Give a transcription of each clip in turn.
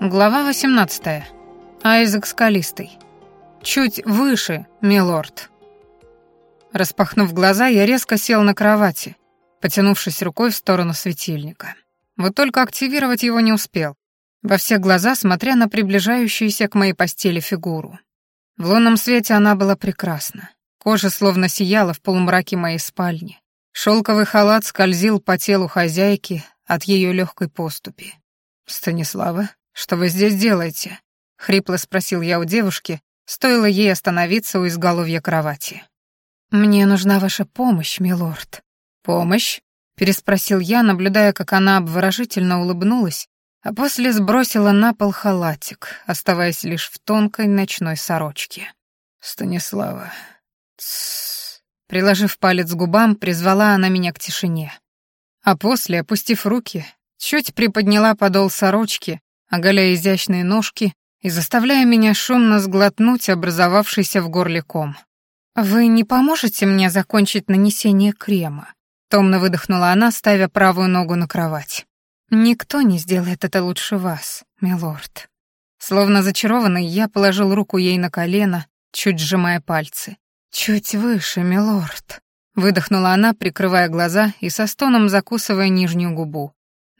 Глава 18. Айзек Скалистый. Чуть выше, милорд. Распахнув глаза, я резко сел на кровати, потянувшись рукой в сторону светильника. Вот только активировать его не успел, во все глаза смотря на приближающуюся к моей постели фигуру. В лунном свете она была прекрасна. Кожа словно сияла в полумраке моей спальни. Шелковый халат скользил по телу хозяйки от ее легкой поступи. «Станислава, что вы здесь делаете?» — хрипло спросил я у девушки, стоило ей остановиться у изголовья кровати. «Мне нужна ваша помощь, милорд». «Помощь?» — переспросил я, наблюдая, как она обворожительно улыбнулась, а после сбросила на пол халатик, оставаясь лишь в тонкой ночной сорочке. «Станислава...» Тссс. Приложив палец к губам, призвала она меня к тишине. А после, опустив руки, чуть приподняла подол сорочки, оголяя изящные ножки и заставляя меня шумно сглотнуть образовавшийся в горле ком. «Вы не поможете мне закончить нанесение крема?» Томно выдохнула она, ставя правую ногу на кровать. «Никто не сделает это лучше вас, милорд». Словно зачарованный, я положил руку ей на колено, чуть сжимая пальцы. «Чуть выше, милорд», — выдохнула она, прикрывая глаза и со стоном закусывая нижнюю губу.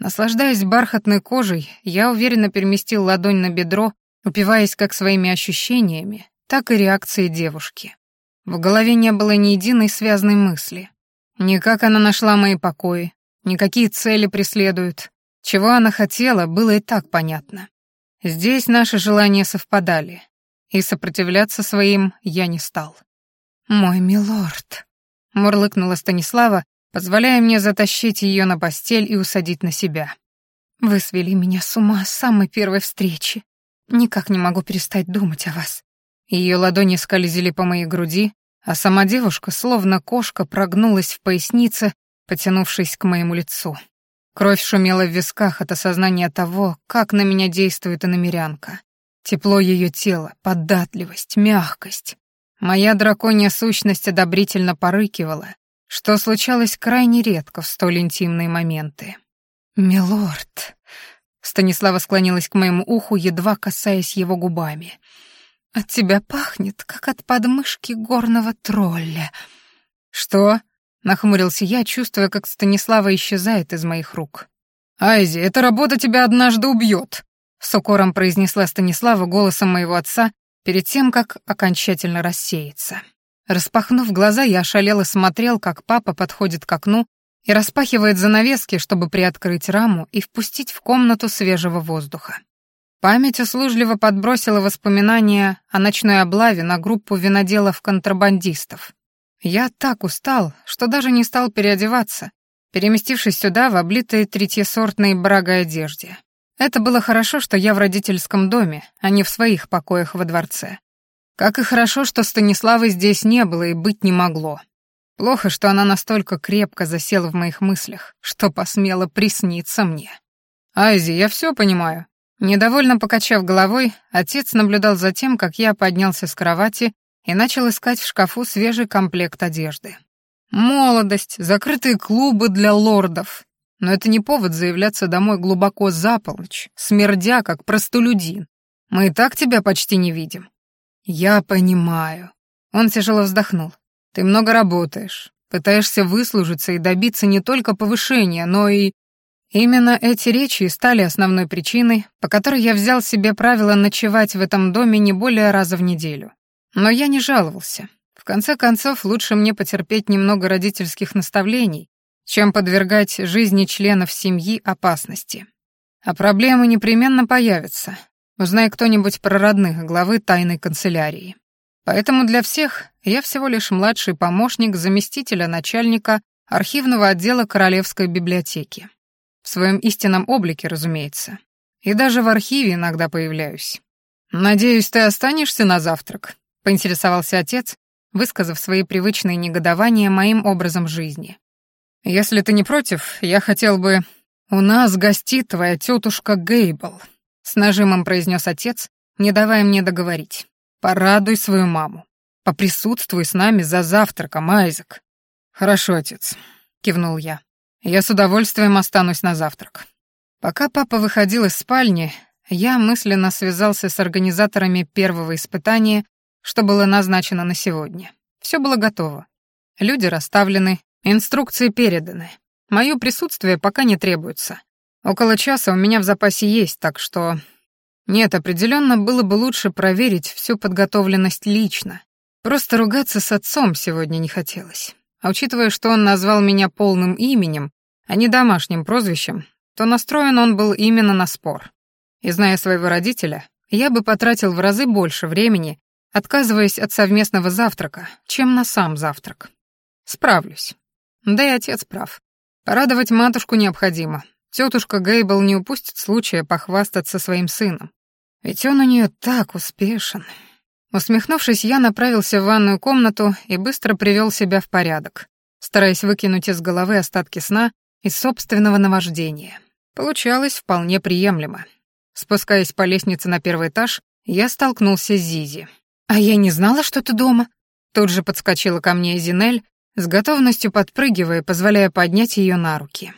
Наслаждаясь бархатной кожей, я уверенно переместил ладонь на бедро, упиваясь как своими ощущениями, так и реакцией девушки. В голове не было ни единой связной мысли. Ни как она нашла мои покои, ни какие цели преследует. Чего она хотела, было и так понятно. Здесь наши желания совпадали, и сопротивляться своим я не стал. «Мой милорд», — мурлыкнула Станислава, позволяя мне затащить ее на постель и усадить на себя. «Вы свели меня с ума с самой первой встречи. Никак не могу перестать думать о вас». Ее ладони скользили по моей груди, а сама девушка, словно кошка, прогнулась в пояснице, потянувшись к моему лицу. Кровь шумела в висках от осознания того, как на меня действует иномерянка. Тепло ее тела, податливость, мягкость. Моя драконья сущность одобрительно порыкивала, что случалось крайне редко в столь интимные моменты. «Милорд», — Станислава склонилась к моему уху, едва касаясь его губами, — «от тебя пахнет, как от подмышки горного тролля». «Что?» — нахмурился я, чувствуя, как Станислава исчезает из моих рук. «Айзи, эта работа тебя однажды убьет», — с укором произнесла Станислава голосом моего отца перед тем, как окончательно рассеяться. Распахнув глаза, я ошалело смотрел, как папа подходит к окну и распахивает занавески, чтобы приоткрыть раму и впустить в комнату свежего воздуха. Память услужливо подбросила воспоминания о ночной облаве на группу виноделов-контрабандистов. Я так устал, что даже не стал переодеваться, переместившись сюда в облитой третьесортной брагой одежде. Это было хорошо, что я в родительском доме, а не в своих покоях во дворце. Как и хорошо, что Станиславы здесь не было и быть не могло. Плохо, что она настолько крепко засела в моих мыслях, что посмела присниться мне. «Айзи, я все понимаю». Недовольно покачав головой, отец наблюдал за тем, как я поднялся с кровати и начал искать в шкафу свежий комплект одежды. Молодость, закрытые клубы для лордов. Но это не повод заявляться домой глубоко за полночь, смердя, как простолюдин. Мы и так тебя почти не видим. «Я понимаю». Он тяжело вздохнул. «Ты много работаешь, пытаешься выслужиться и добиться не только повышения, но и...» Именно эти речи стали основной причиной, по которой я взял себе правило ночевать в этом доме не более раза в неделю. Но я не жаловался. В конце концов, лучше мне потерпеть немного родительских наставлений, чем подвергать жизни членов семьи опасности. А проблемы непременно появятся, Узнай кто-нибудь про родных главы тайной канцелярии. Поэтому для всех я всего лишь младший помощник заместителя начальника архивного отдела Королевской библиотеки. В своем истинном облике, разумеется. И даже в архиве иногда появляюсь. «Надеюсь, ты останешься на завтрак?» — поинтересовался отец, высказав свои привычные негодования моим образом жизни. «Если ты не против, я хотел бы...» «У нас гостит твоя тетушка Гейбл», с нажимом произнес отец, не давая мне договорить. «Порадуй свою маму. Поприсутствуй с нами за завтраком, Айзек». «Хорошо, отец», — кивнул я. «Я с удовольствием останусь на завтрак». Пока папа выходил из спальни, я мысленно связался с организаторами первого испытания, что было назначено на сегодня. Все было готово. Люди расставлены, инструкции переданы. Мое присутствие пока не требуется. Около часа у меня в запасе есть, так что... Нет, определенно было бы лучше проверить всю подготовленность лично. Просто ругаться с отцом сегодня не хотелось. А учитывая, что он назвал меня полным именем, а не домашним прозвищем, то настроен он был именно на спор. И зная своего родителя, я бы потратил в разы больше времени, отказываясь от совместного завтрака, чем на сам завтрак. Справлюсь. Да и отец прав. Порадовать матушку необходимо. Тетушка Гейбл не упустит случая похвастаться своим сыном. Ведь он у нее так успешен. Усмехнувшись, я направился в ванную комнату и быстро привел себя в порядок, стараясь выкинуть из головы остатки сна и собственного наваждения. Получалось вполне приемлемо. Спускаясь по лестнице на первый этаж, я столкнулся с Зизи. «А я не знала, что ты дома». Тут же подскочила ко мне Зинель, с готовностью подпрыгивая, позволяя поднять ее на руки.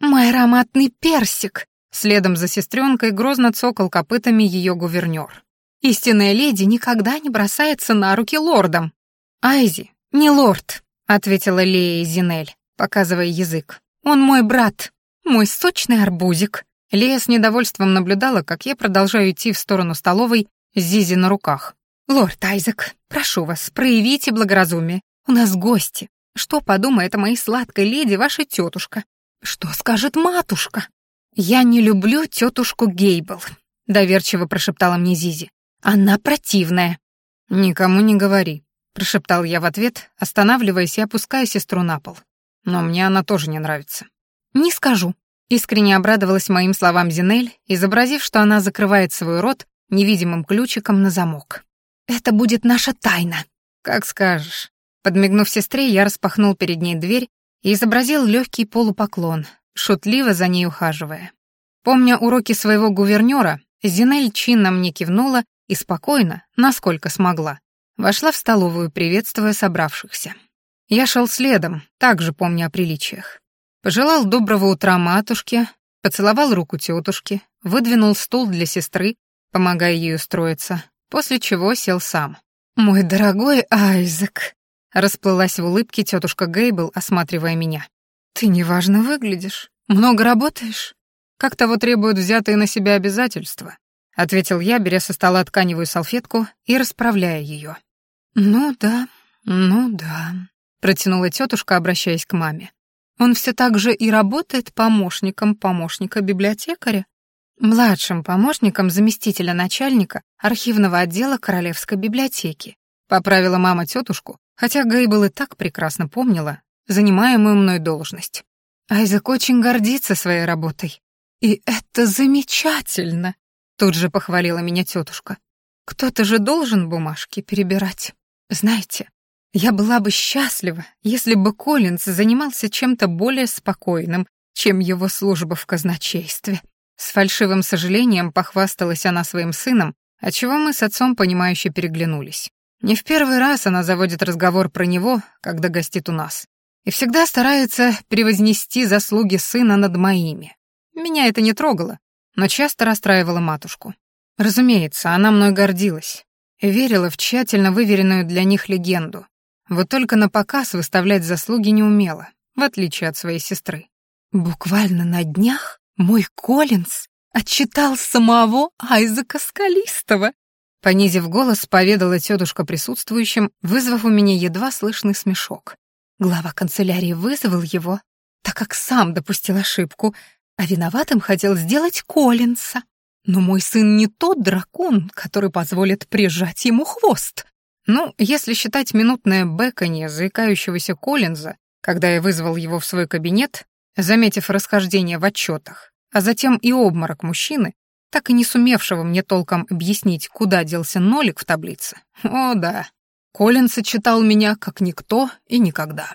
«Мой ароматный персик!» Следом за сестренкой грозно цокал копытами ее гувернер. «Истинная леди никогда не бросается на руки лордам!» «Айзи, не лорд!» — ответила Лея Зинель, показывая язык. «Он мой брат, мой сочный арбузик!» Лея с недовольством наблюдала, как я продолжаю идти в сторону столовой Зизи на руках. «Лорд Айзек, прошу вас, проявите благоразумие. У нас гости. Что подумает о моей сладкой леди ваша тетушка? Что скажет матушка?» «Я не люблю тетушку Гейбл», — доверчиво прошептала мне Зизи. «Она противная». «Никому не говори», — прошептал я в ответ, останавливаясь и опуская сестру на пол. «Но мне она тоже не нравится». «Не скажу», — искренне обрадовалась моим словам Зинель, изобразив, что она закрывает свой рот невидимым ключиком на замок. Это будет наша тайна. Как скажешь. Подмигнув сестре, я распахнул перед ней дверь и изобразил легкий полупоклон, шутливо за ней ухаживая. Помня уроки своего гувернера, Зинель чинно мне кивнула и спокойно, насколько смогла, вошла в столовую, приветствуя собравшихся. Я шел следом, также помня о приличиях. Пожелал доброго утра матушке, поцеловал руку тетушки, выдвинул стул для сестры, помогая ей устроиться, после чего сел сам. «Мой дорогой Айзек», — расплылась в улыбке тетушка Гейбл, осматривая меня. «Ты неважно выглядишь. Много работаешь? Как того требуют взятые на себя обязательства?» — ответил я, беря со стола тканевую салфетку и расправляя ее. «Ну да, ну да», — протянула тетушка, обращаясь к маме. «Он все так же и работает помощником помощника библиотекаря?» младшим помощником заместителя начальника архивного отдела Королевской библиотеки. Поправила мама тетушку, хотя Гейбл и так прекрасно помнила занимаемую мной должность. Айзек очень гордится своей работой. И это замечательно, тут же похвалила меня тетушка. Кто-то же должен бумажки перебирать. Знаете, я была бы счастлива, если бы Коллинз занимался чем-то более спокойным, чем его служба в казначействе. С фальшивым сожалением похвасталась она своим сыном, отчего мы с отцом понимающе переглянулись. Не в первый раз она заводит разговор про него, когда гостит у нас. И всегда старается превознести заслуги сына над моими. Меня это не трогало, но часто расстраивало матушку. Разумеется, она мной гордилась верила в тщательно выверенную для них легенду. Вот только на показ выставлять заслуги не умела, в отличие от своей сестры. Буквально на днях мой Коллинз отчитал самого Айзека Скалистого. Понизив голос, поведала тетушка присутствующим, вызвав у меня едва слышный смешок. Глава канцелярии вызвал его, так как сам допустил ошибку, а виноватым хотел сделать Коллинса. Но мой сын не тот дракон, который позволит прижать ему хвост. Ну, если считать минутное бэканье заикающегося Коллинза, когда я вызвал его в свой кабинет, заметив расхождение в отчетах, а затем и обморок мужчины, так и не сумевшего мне толком объяснить, куда делся нолик в таблице. О, да. Колин сочетал меня как никто и никогда.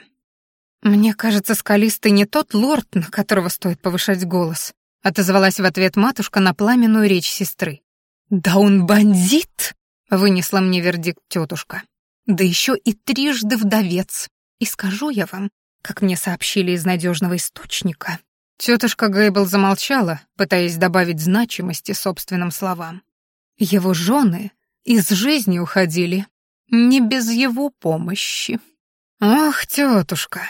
«Мне кажется, скалистый не тот лорд, на которого стоит повышать голос», отозвалась в ответ матушка на пламенную речь сестры. «Да он бандит!» — вынесла мне вердикт тетушка. «Да еще и трижды вдовец. И скажу я вам, как мне сообщили из надежного источника, Тетушка Гейбл замолчала, пытаясь добавить значимости собственным словам. Его жены из жизни уходили не без его помощи. Ох, тетушка,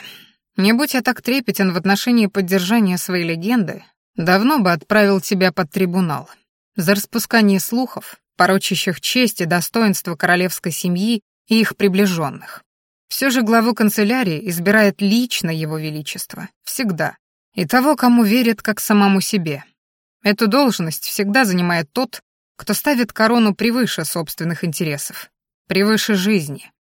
не будь я так трепетен в отношении поддержания своей легенды, давно бы отправил тебя под трибунал. За распускание слухов, порочащих честь и достоинство королевской семьи и их приближенных. Все же главу канцелярии избирает лично его величество. Всегда. И того, кому верит, как самому себе. Эту должность всегда занимает тот, кто ставит корону превыше собственных интересов, превыше жизни.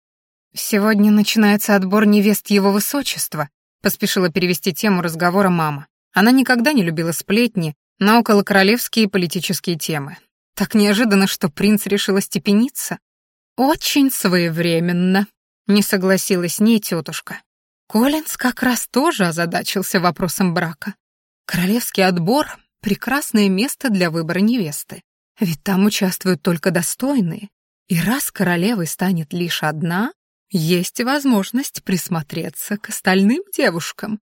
«Сегодня начинается отбор невест его высочества», поспешила перевести тему разговора мама. Она никогда не любила сплетни на околокоролевские политические темы. Так неожиданно, что принц решил остепениться. «Очень своевременно», — не согласилась с ней тетушка. Коллинз как раз тоже озадачился вопросом брака. Королевский отбор — прекрасное место для выбора невесты. Ведь там участвуют только достойные. И раз королевой станет лишь одна, есть возможность присмотреться к остальным девушкам.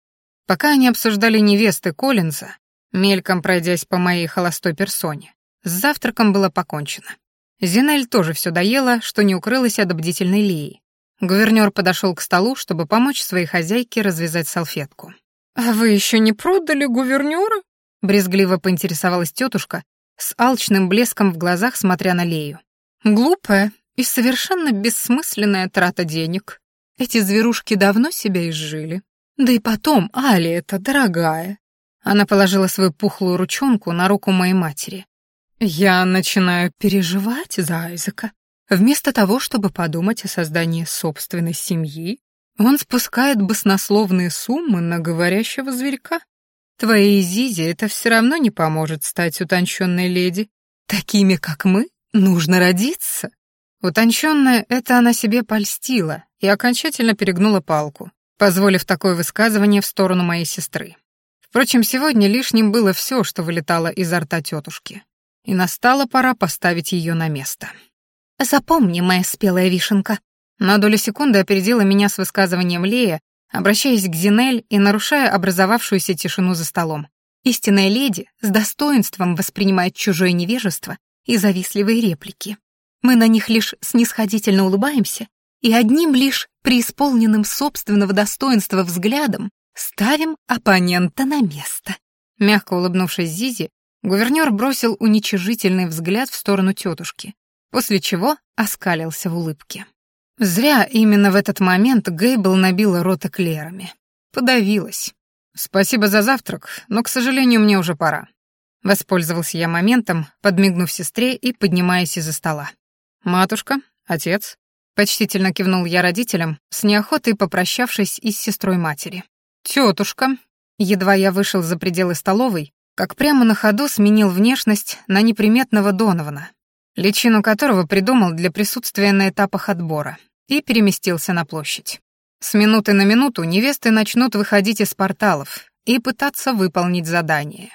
Пока они обсуждали невесты Коллинза, мельком пройдясь по моей холостой персоне, с завтраком было покончено. Зинель тоже все доела, что не укрылась от бдительной Лии. Гувернёр подошел к столу, чтобы помочь своей хозяйке развязать салфетку. «А вы еще не продали гувернёра?» Брезгливо поинтересовалась тетушка, с алчным блеском в глазах, смотря на Лею. «Глупая и совершенно бессмысленная трата денег. Эти зверушки давно себя изжили. Да и потом, Али это дорогая». Она положила свою пухлую ручонку на руку моей матери. «Я начинаю переживать за Айзека. Вместо того, чтобы подумать о создании собственной семьи, он спускает баснословные суммы на говорящего зверька. Твоей Зизе это все равно не поможет стать утонченной леди. Такими, как мы, нужно родиться. Утонченная это она себе польстила и окончательно перегнула палку, позволив такое высказывание в сторону моей сестры. Впрочем, сегодня лишним было все, что вылетало изо рта тетушки. И настала пора поставить ее на место. «Запомни, моя спелая вишенка». На долю секунды опередила меня с высказыванием Лея, обращаясь к Зинель и нарушая образовавшуюся тишину за столом. Истинная леди с достоинством воспринимает чужое невежество и завистливые реплики. Мы на них лишь снисходительно улыбаемся и одним лишь преисполненным собственного достоинства взглядом ставим оппонента на место. Мягко улыбнувшись Зизи, гувернёр бросил уничижительный взгляд в сторону тетушки, после чего оскалился в улыбке. Зря именно в этот момент Гейбл набила рот эклерами. Подавилась. «Спасибо за завтрак, но, к сожалению, мне уже пора». Воспользовался я моментом, подмигнув сестре и поднимаясь из-за стола. «Матушка, отец», — почтительно кивнул я родителям, с неохотой попрощавшись и с сестрой матери. «Тетушка», едва я вышел за пределы столовой, как прямо на ходу сменил внешность на неприметного Донована, личину которого придумал для присутствия на этапах отбора, и переместился на площадь. С минуты на минуту невесты начнут выходить из порталов и пытаться выполнить задание.